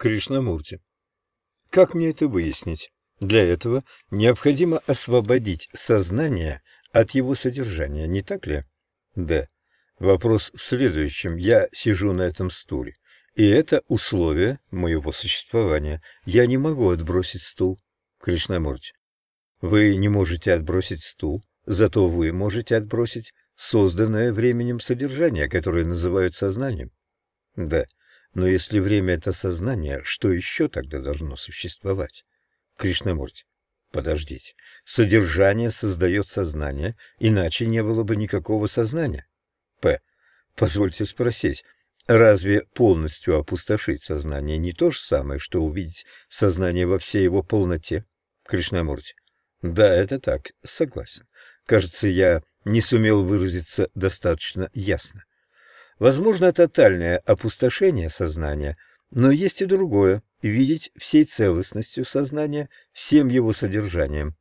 Кришнамурти. Как мне это выяснить? Для этого необходимо освободить сознание от его содержания, не так ли? Да. Вопрос в следующем. Я сижу на этом стуле, и это условие моего существования. Я не могу отбросить стул. Кришнамурти. Вы не можете отбросить стул, зато вы можете отбросить созданное временем содержание, которое называют сознанием. Да. Но если время — это сознание, что еще тогда должно существовать? Кришнамурти, подождите. Содержание создает сознание, иначе не было бы никакого сознания. П. Позвольте спросить, разве полностью опустошить сознание не то же самое, что увидеть сознание во всей его полноте? Кришнамурти. Да, это так, согласен. Кажется, я не сумел выразиться достаточно ясно. Возможно тотальное опустошение сознания, но есть и другое – видеть всей целостностью сознания, всем его содержанием.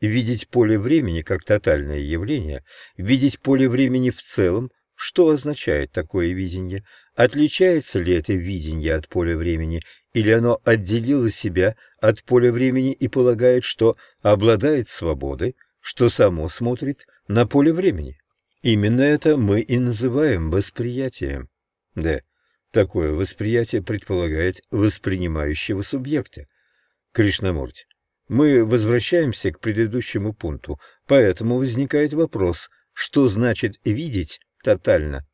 Видеть поле времени как тотальное явление, видеть поле времени в целом, что означает такое видение? Отличается ли это видение от поля времени, или оно отделило себя от поля времени и полагает, что обладает свободой, что само смотрит на поле времени? Именно это мы и называем восприятием. Да, такое восприятие предполагает воспринимающего субъекта. Кришнамурти, мы возвращаемся к предыдущему пункту, поэтому возникает вопрос, что значит «видеть» тотально?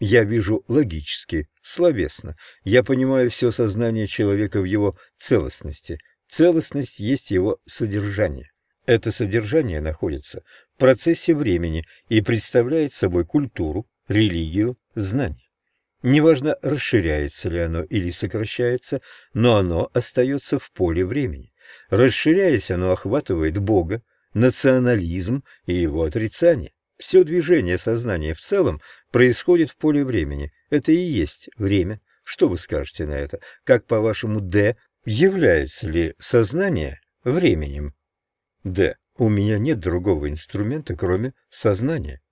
Я вижу логически, словесно. Я понимаю все сознание человека в его целостности. Целостность есть его содержание. Это содержание находится процессе времени и представляет собой культуру, религию, знание. Неважно, расширяется ли оно или сокращается, но оно остается в поле времени. Расширяясь, оно охватывает Бога, национализм и его отрицание. Все движение сознания в целом происходит в поле времени. Это и есть время. Что вы скажете на это? Как, по-вашему, Д является ли сознание временем? Д. У меня нет другого инструмента, кроме сознания.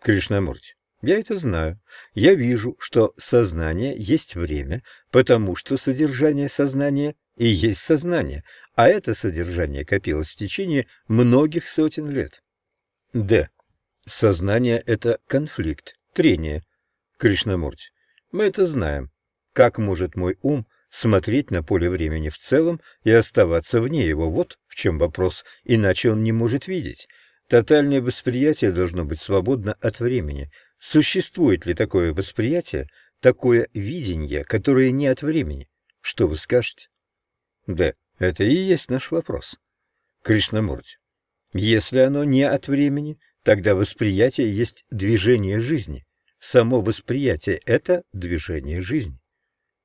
Кришнамурти, я это знаю. Я вижу, что сознание есть время, потому что содержание сознания и есть сознание, а это содержание копилось в течение многих сотен лет. Д. Сознание — это конфликт, трение. Кришнамурти, мы это знаем. Как может мой ум смотреть на поле времени в целом и оставаться вне его. Вот в чем вопрос, иначе он не может видеть. Тотальное восприятие должно быть свободно от времени. Существует ли такое восприятие, такое видение, которое не от времени? Что вы скажете? Да, это и есть наш вопрос. Кришнамурти. Если оно не от времени, тогда восприятие есть движение жизни. Само восприятие — это движение жизни.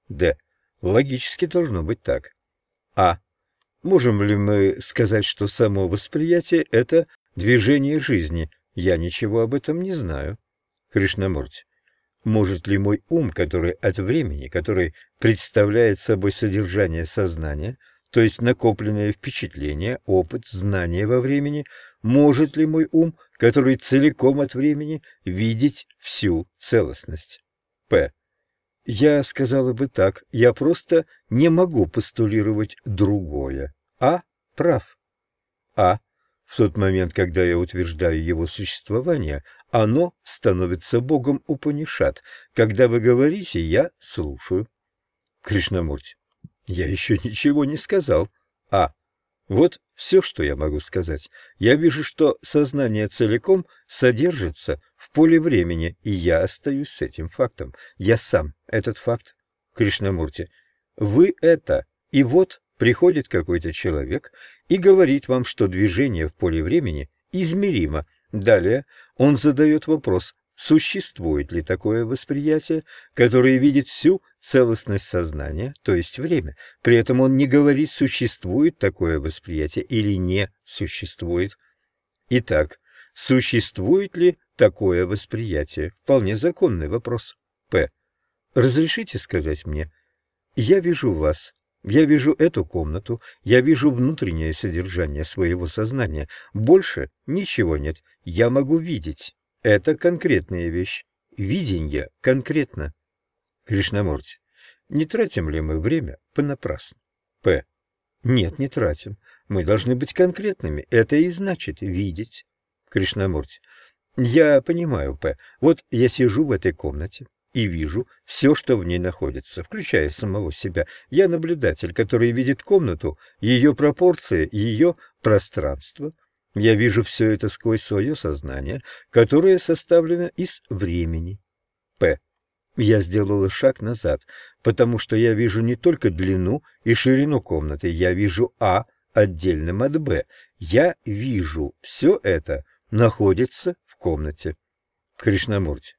Да. Логически должно быть так. А. Можем ли мы сказать, что само восприятие — это движение жизни? Я ничего об этом не знаю. Кришнамурти. Может ли мой ум, который от времени, который представляет собой содержание сознания, то есть накопленное впечатление, опыт, знание во времени, может ли мой ум, который целиком от времени, видеть всю целостность? П. Я сказала бы так, я просто не могу постулировать другое. А прав. А в тот момент, когда я утверждаю его существование, оно становится богом Упанишат. Когда вы говорите, я слушаю. Кришнамурти, я еще ничего не сказал. А вот все, что я могу сказать. Я вижу, что сознание целиком содержится в поле времени, и я остаюсь с этим фактом. Я сам этот факт. Кришнамурти, вы это, и вот приходит какой-то человек и говорит вам, что движение в поле времени измеримо. Далее он задает вопрос, существует ли такое восприятие, которое видит всю целостность сознания, то есть время. При этом он не говорит, существует такое восприятие или не существует. Итак, существует ли такое восприятие? Вполне законный вопрос. П. Разрешите сказать мне? Я вижу вас. Я вижу эту комнату, я вижу внутреннее содержание своего сознания. Больше ничего нет. Я могу видеть. Это конкретная вещь. Видение конкретно. Кришнамурти, Не тратим ли мы время понапрасну? П. Нет, не тратим. Мы должны быть конкретными. Это и значит видеть. Кришнамурти. Я понимаю, П. Вот я сижу в этой комнате и вижу все, что в ней находится, включая самого себя. Я наблюдатель, который видит комнату, ее пропорции, ее пространство. Я вижу все это сквозь свое сознание, которое составлено из времени. П. Я сделала шаг назад, потому что я вижу не только длину и ширину комнаты, я вижу А отдельным от Б. Я вижу все это находится в комнате. Кришнамурти.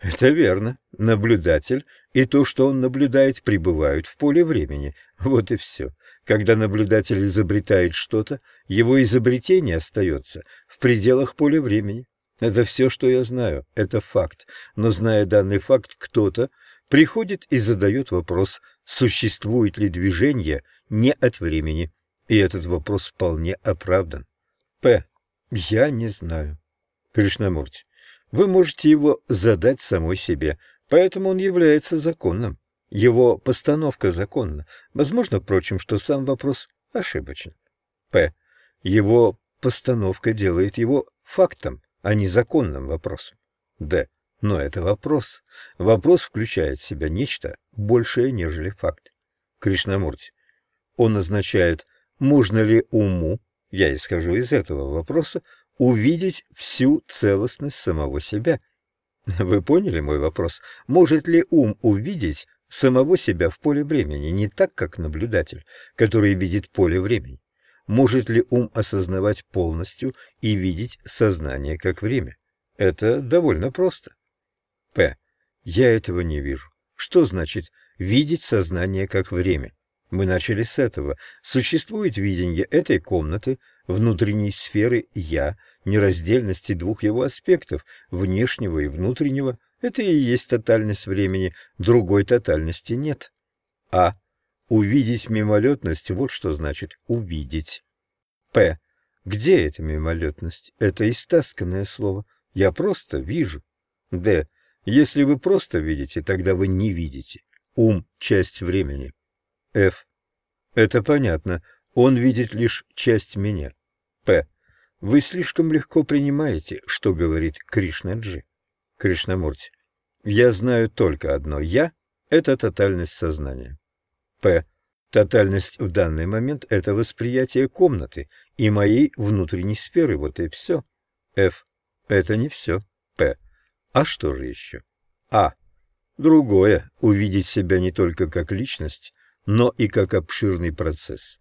Это верно. Наблюдатель и то, что он наблюдает, пребывают в поле времени. Вот и все. Когда наблюдатель изобретает что-то, его изобретение остается в пределах поля времени. Это все, что я знаю. Это факт. Но зная данный факт, кто-то приходит и задает вопрос, существует ли движение не от времени. И этот вопрос вполне оправдан. П. Я не знаю. Кришнамурти. Вы можете его задать самой себе, поэтому он является законным. Его постановка законна. Возможно, впрочем, что сам вопрос ошибочен. П. Его постановка делает его фактом, а не законным вопросом. Д. Но это вопрос. Вопрос включает в себя нечто большее, нежели факт. Кришнамурти. Он означает, можно ли уму я исхожу из этого вопроса, увидеть всю целостность самого себя. Вы поняли мой вопрос? Может ли ум увидеть самого себя в поле времени, не так, как наблюдатель, который видит поле времени? Может ли ум осознавать полностью и видеть сознание как время? Это довольно просто. П. Я этого не вижу. Что значит видеть сознание как время? Мы начали с этого. Существует видение этой комнаты, внутренней сферы «я», нераздельности двух его аспектов, внешнего и внутреннего. Это и есть тотальность времени, другой тотальности нет. А. Увидеть мимолетность – вот что значит «увидеть». П. Где эта мимолетность? Это истасканное слово. Я просто вижу. Д. Если вы просто видите, тогда вы не видите. Ум – часть времени. Ф. Это понятно. Он видит лишь часть меня. П. Вы слишком легко принимаете, что говорит Кришнаджи. Кришнамурти. Я знаю только одно. Я — это тотальность сознания. П. Тотальность в данный момент — это восприятие комнаты и моей внутренней сферы. Вот и все. Ф. Это не все. П. А что же еще? А. Другое — увидеть себя не только как личность, но и как обширный процесс.